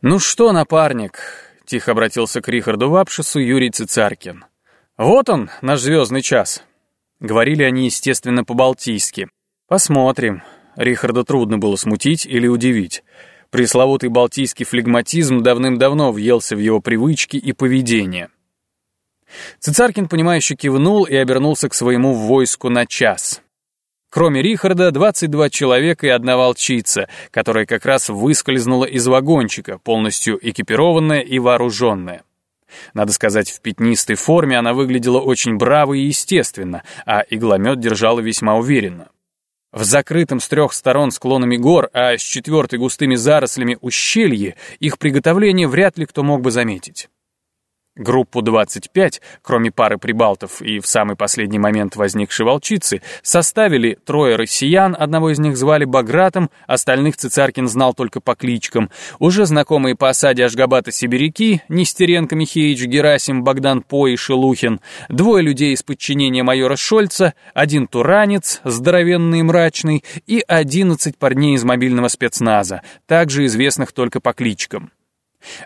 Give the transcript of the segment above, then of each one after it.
«Ну что, напарник?» — тихо обратился к Рихарду Вапшису Юрий Цицаркин. «Вот он, наш звездный час». Говорили они, естественно, по-балтийски. «Посмотрим». Рихарда трудно было смутить или удивить. Пресловутый балтийский флегматизм давным-давно въелся в его привычки и поведение. Цицаркин, понимающе кивнул и обернулся к своему войску на час. Кроме Рихарда, 22 человека и одна волчица, которая как раз выскользнула из вагончика, полностью экипированная и вооруженная. Надо сказать, в пятнистой форме она выглядела очень браво и естественно, а игломет держала весьма уверенно. В закрытом с трех сторон склонами гор, а с четвертой густыми зарослями ущелье, их приготовление вряд ли кто мог бы заметить. Группу 25, кроме пары прибалтов и в самый последний момент возникшей волчицы, составили трое россиян, одного из них звали Багратом, остальных Цицаркин знал только по кличкам, уже знакомые по осаде Ашгабата сибиряки, Нестеренко, Михеич, Герасим, Богдан По и Шелухин, двое людей из подчинения майора Шольца, один туранец, здоровенный и мрачный, и одиннадцать парней из мобильного спецназа, также известных только по кличкам.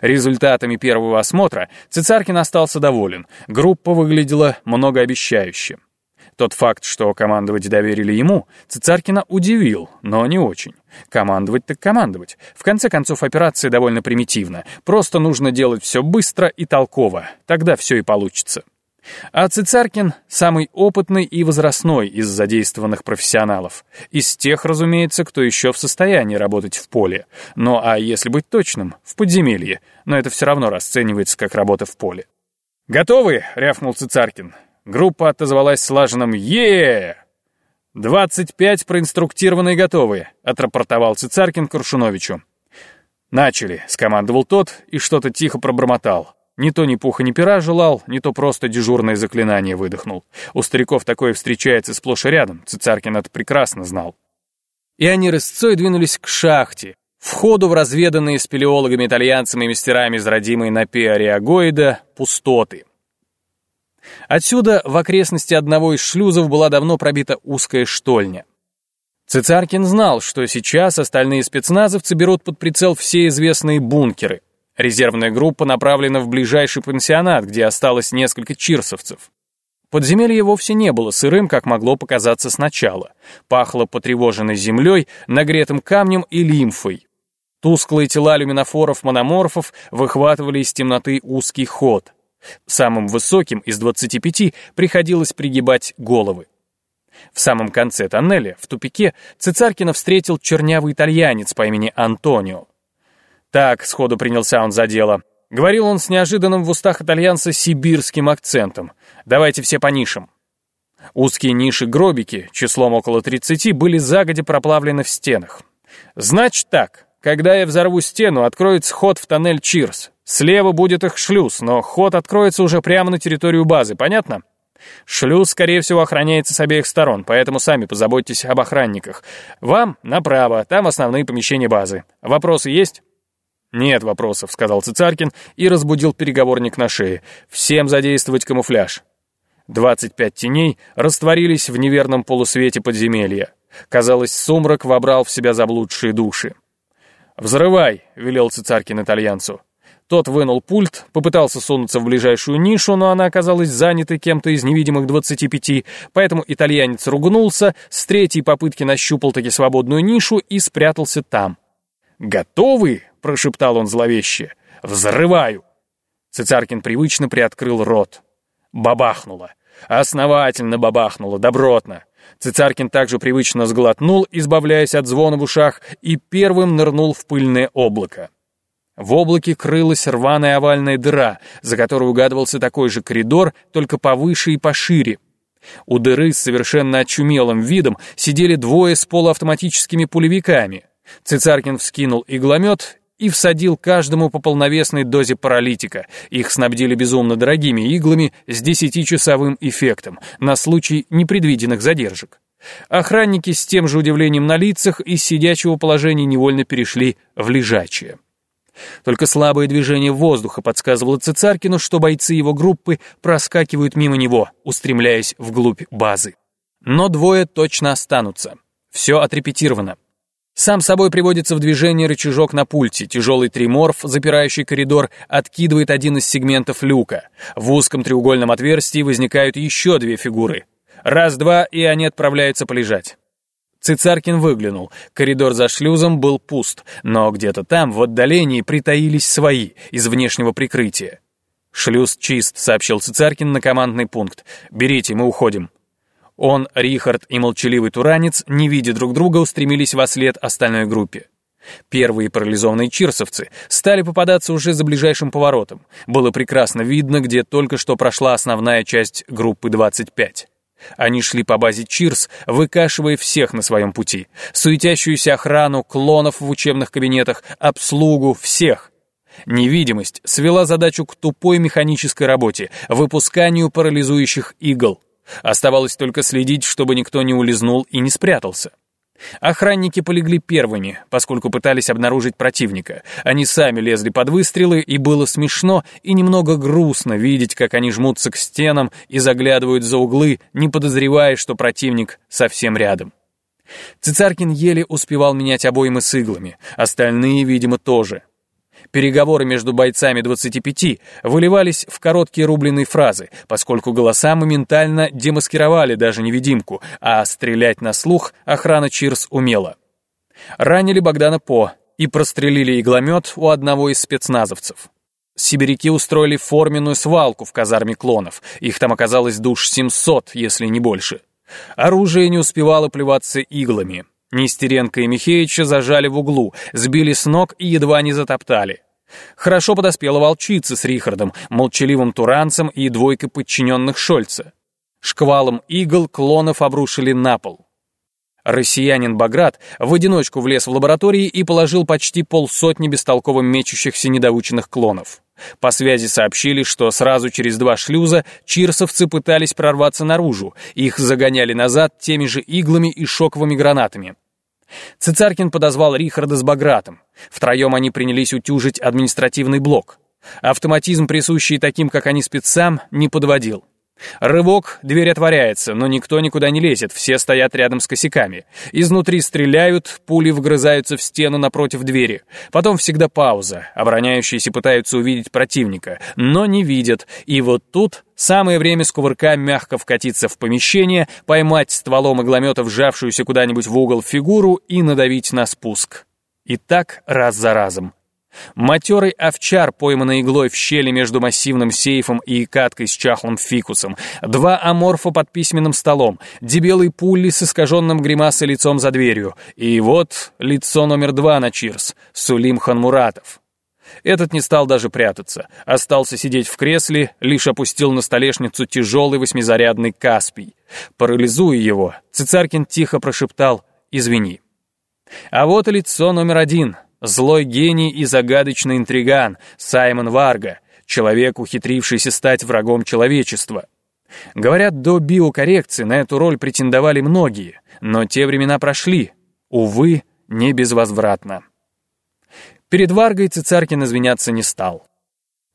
Результатами первого осмотра Цицаркин остался доволен. Группа выглядела многообещающе. Тот факт, что командовать доверили ему, Цицаркина удивил, но не очень. Командовать так командовать. В конце концов, операция довольно примитивна. Просто нужно делать все быстро и толково. Тогда все и получится. А Цицаркин — самый опытный и возрастной из задействованных профессионалов. Из тех, разумеется, кто еще в состоянии работать в поле. Ну а если быть точным, в подземелье. Но это все равно расценивается как работа в поле. «Готовы?» — рявкнул Цицаркин. Группа отозвалась слаженным е «Двадцать пять проинструктированные готовы», — отрапортовал Цицаркин Крушуновичу. «Начали», — скомандовал тот и что-то тихо пробормотал. Ни то ни пуха ни пера желал, ни то просто дежурное заклинание выдохнул. У стариков такое встречается сплошь и рядом, Цицаркин это прекрасно знал. И они рысцой двинулись к шахте, входу в разведанные спелеологами-итальянцами и мастерами из родимой Напе Ариагоида пустоты. Отсюда в окрестности одного из шлюзов была давно пробита узкая штольня. Цицаркин знал, что сейчас остальные спецназовцы берут под прицел все известные бункеры — Резервная группа направлена в ближайший пансионат, где осталось несколько чирсовцев. Подземелье вовсе не было сырым, как могло показаться сначала. Пахло потревоженной землей, нагретым камнем и лимфой. Тусклые тела люминофоров-мономорфов выхватывали из темноты узкий ход. Самым высоким из 25 приходилось пригибать головы. В самом конце тоннеля, в тупике, Цицаркина встретил чернявый итальянец по имени Антонио. Так, сходу принялся он за дело. Говорил он с неожиданным в устах итальянца сибирским акцентом. «Давайте все по нишам». Узкие ниши-гробики, числом около 30, были загодя проплавлены в стенах. «Значит так, когда я взорву стену, откроется ход в тоннель Чирс. Слева будет их шлюз, но ход откроется уже прямо на территорию базы, понятно?» Шлюз, скорее всего, охраняется с обеих сторон, поэтому сами позаботьтесь об охранниках. Вам направо, там основные помещения базы. Вопросы есть? «Нет вопросов», — сказал Цицаркин и разбудил переговорник на шее. «Всем задействовать камуфляж». Двадцать пять теней растворились в неверном полусвете подземелья. Казалось, сумрак вобрал в себя заблудшие души. «Взрывай», — велел Цицаркин итальянцу. Тот вынул пульт, попытался сунуться в ближайшую нишу, но она оказалась занятой кем-то из невидимых двадцати пяти, поэтому итальянец ругнулся, с третьей попытки нащупал таки свободную нишу и спрятался там. «Готовы?» Прошептал он зловеще. «Взрываю!» Цицаркин привычно приоткрыл рот. Бабахнуло. Основательно бабахнуло, добротно. Цицаркин также привычно сглотнул, избавляясь от звона в ушах, и первым нырнул в пыльное облако. В облаке крылась рваная овальная дыра, за которой угадывался такой же коридор, только повыше и пошире. У дыры с совершенно очумелым видом сидели двое с полуавтоматическими пулевиками. Цицаркин вскинул игломет и всадил каждому по полновесной дозе паралитика. Их снабдили безумно дорогими иглами с десятичасовым эффектом на случай непредвиденных задержек. Охранники с тем же удивлением на лицах из сидячего положения невольно перешли в лежачее. Только слабое движение воздуха подсказывало Цицаркину, что бойцы его группы проскакивают мимо него, устремляясь вглубь базы. Но двое точно останутся. Все отрепетировано. Сам собой приводится в движение рычажок на пульте. Тяжелый триморф, запирающий коридор, откидывает один из сегментов люка. В узком треугольном отверстии возникают еще две фигуры. Раз-два, и они отправляются полежать. Цицаркин выглянул. Коридор за шлюзом был пуст, но где-то там, в отдалении, притаились свои, из внешнего прикрытия. «Шлюз чист», — сообщил Цицаркин на командный пункт. «Берите, мы уходим». Он, Рихард и молчаливый туранец, не видя друг друга, устремились во след остальной группе. Первые парализованные чирсовцы стали попадаться уже за ближайшим поворотом. Было прекрасно видно, где только что прошла основная часть группы 25. Они шли по базе Чирс, выкашивая всех на своем пути. Суетящуюся охрану, клонов в учебных кабинетах, обслугу, всех. Невидимость свела задачу к тупой механической работе, выпусканию парализующих игл. Оставалось только следить, чтобы никто не улизнул и не спрятался. Охранники полегли первыми, поскольку пытались обнаружить противника. Они сами лезли под выстрелы, и было смешно и немного грустно видеть, как они жмутся к стенам и заглядывают за углы, не подозревая, что противник совсем рядом. Цицаркин еле успевал менять обоймы с иглами, остальные, видимо, тоже. Переговоры между бойцами 25 выливались в короткие рубленые фразы, поскольку голоса моментально демаскировали даже невидимку, а стрелять на слух охрана Чирс умела. Ранили Богдана По и прострелили игломет у одного из спецназовцев. Сибиряки устроили форменную свалку в казарме клонов, их там оказалось душ 700, если не больше. Оружие не успевало плеваться иглами, Нестеренко и Михеича зажали в углу, сбили с ног и едва не затоптали. Хорошо подоспела волчица с Рихардом, молчаливым туранцем и двойкой подчиненных Шольца. Шквалом игл клонов обрушили на пол. Россиянин Баграт в одиночку влез в лаборатории и положил почти полсотни бестолково мечущихся недоученных клонов. По связи сообщили, что сразу через два шлюза чирсовцы пытались прорваться наружу, их загоняли назад теми же иглами и шоковыми гранатами. Цицаркин подозвал Рихарда с Багратом. Втроем они принялись утюжить административный блок. Автоматизм, присущий таким, как они спецам, не подводил. Рывок, дверь отворяется, но никто никуда не лезет, все стоят рядом с косяками. Изнутри стреляют, пули вгрызаются в стену напротив двери. Потом всегда пауза, обороняющиеся пытаются увидеть противника, но не видят. И вот тут самое время с кувырка мягко вкатиться в помещение, поймать стволом игломета вжавшуюся куда-нибудь в угол фигуру и надавить на спуск. И так раз за разом. Матерый овчар, пойманный иглой в щели между массивным сейфом и каткой с чахлым фикусом, два аморфа под письменным столом, дебелый пулли с искаженным гримасой лицом за дверью, и вот лицо номер два на Чирс, Сулим Ханмуратов. Этот не стал даже прятаться, остался сидеть в кресле, лишь опустил на столешницу тяжелый восьмизарядный Каспий. Парализуя его, Цицаркин тихо прошептал «Извини». А вот лицо номер один — Злой гений и загадочный интриган Саймон Варга, человек, ухитрившийся стать врагом человечества. Говорят, до биокоррекции на эту роль претендовали многие, но те времена прошли, увы, не безвозвратно. Перед Варгой Цицаркин извиняться не стал.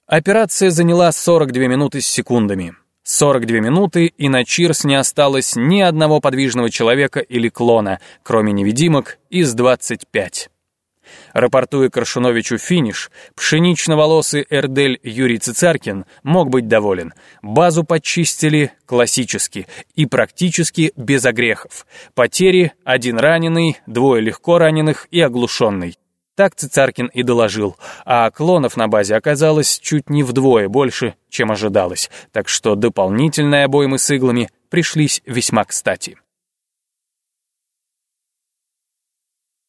Операция заняла 42 минуты с секундами. 42 минуты, и на Чирс не осталось ни одного подвижного человека или клона, кроме невидимок, из 25. Рапортуя Коршуновичу финиш, пшенично-волосый Эрдель Юрий Цицаркин мог быть доволен. Базу почистили классически и практически без огрехов. Потери — один раненый, двое легко раненых и оглушенный. Так Цицаркин и доложил, а клонов на базе оказалось чуть не вдвое больше, чем ожидалось, так что дополнительные обоймы с иглами пришлись весьма кстати.